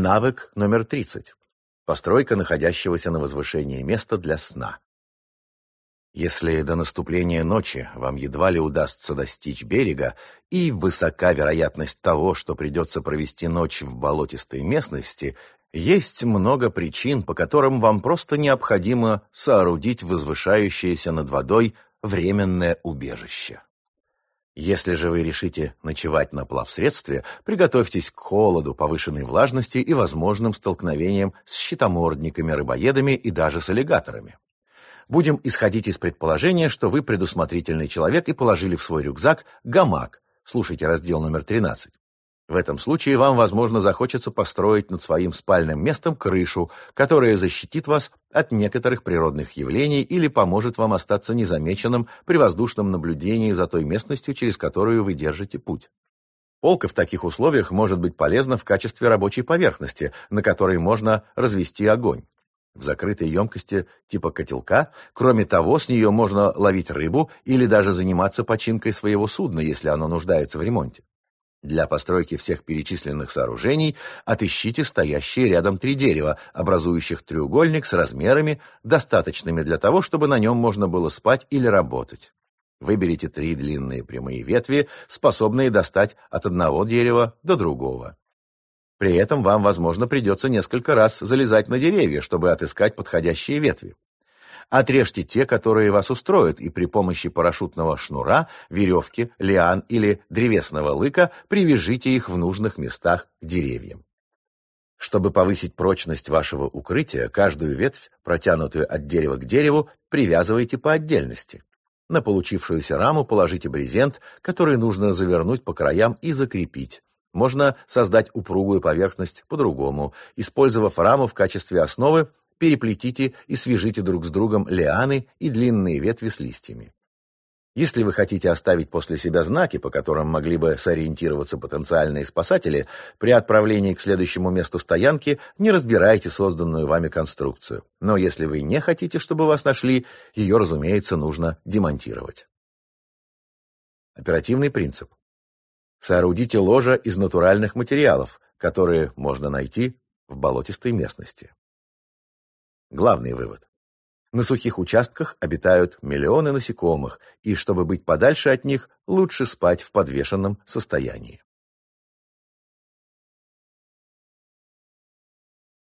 Навык номер 30. Постройка находящегося на возвышении места для сна. Если до наступления ночи вам едва ли удастся достичь берега, и высока вероятность того, что придется провести ночь в болотистой местности, есть много причин, по которым вам просто необходимо соорудить возвышающееся над водой временное убежище. Если же вы решите ночевать на плавсредстве, приготовьтесь к холоду, повышенной влажности и возможным столкновениям с щитомордниками, рыбоедами и даже с аллигаторами. Будем исходить из предположения, что вы предусмотрительный человек и положили в свой рюкзак гамак. Слушайте раздел номер 13. В этом случае вам, возможно, захочется построить над своим спальным местом крышу, которая защитит вас от некоторых природных явлений или поможет вам остаться незамеченным при воздушном наблюдении за той местностью, через которую вы держите путь. Полка в таких условиях может быть полезна в качестве рабочей поверхности, на которой можно развести огонь в закрытой емкости типа котелка. Кроме того, с нее можно ловить рыбу или даже заниматься починкой своего судна, если оно нуждается в ремонте. Для постройки всех перечисленных сооружений отыщите стоящие рядом три дерева, образующих треугольник с размерами, достаточными для того, чтобы на нем можно было спать или работать. Выберите три длинные прямые ветви, способные достать от одного дерева до другого. При этом вам, возможно, придется несколько раз залезать на деревья, чтобы отыскать подходящие ветви. Отрежьте те, которые вас устроят, и при помощи парашютного шнура, веревки, лиан или древесного лыка привяжите их в нужных местах к деревьям. Чтобы повысить прочность вашего укрытия, каждую ветвь, протянутую от дерева к дереву, привязывайте по отдельности. На получившуюся раму положите брезент, который нужно завернуть по краям и закрепить. Можно создать упругую поверхность по-другому. Использовав раму в качестве основы, переплетите и свяжите друг с другом лианы и длинные ветви с листьями. Если вы хотите оставить после себя знаки, по которым могли бы сориентироваться потенциальные спасатели, при отправлении к следующему месту стоянки не разбирайте созданную вами конструкцию. Но если вы не хотите, чтобы вас нашли, ее, разумеется, нужно демонтировать. Оперативный принцип. Соорудите ложа из натуральных материалов, которые можно найти в болотистой местности. Главный вывод. На сухих участках обитают миллионы насекомых, и чтобы быть подальше от них, лучше спать в подвешенном состоянии.